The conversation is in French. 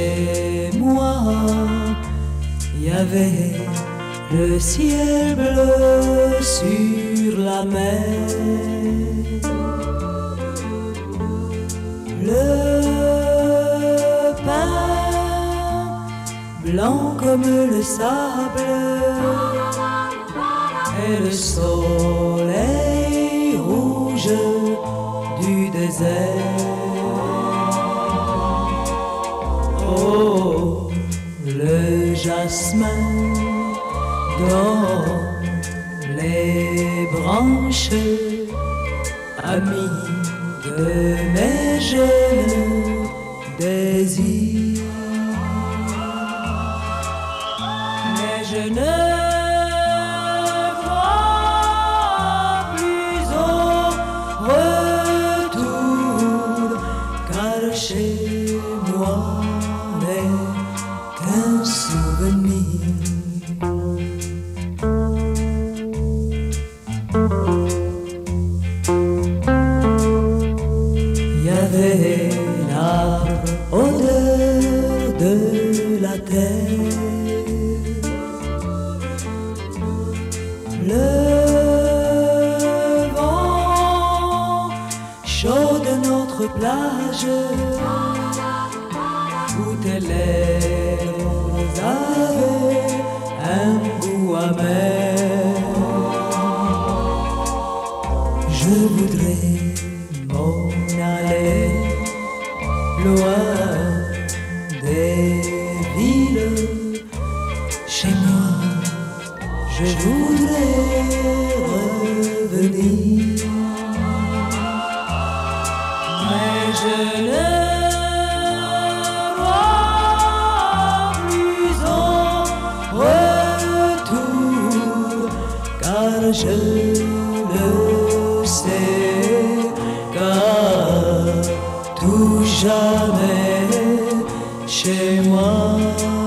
et moi, il y avait le ciel bleu sur la mer. Le pain blanc comme le sable et le soleil rouge du désert. Dans les branches, amis de mes jeunes désirs. Mais je ne chez moi n'est avait l'arbre odeur de la terre, le vent chaud de notre plage, où tes lèvres avaient un goût amer. Je voudrais m'en aller loin des villes. Chez moi, je voudrais revenir. Mais je ne vois plus en retour, car je le sais, jamais chez moi.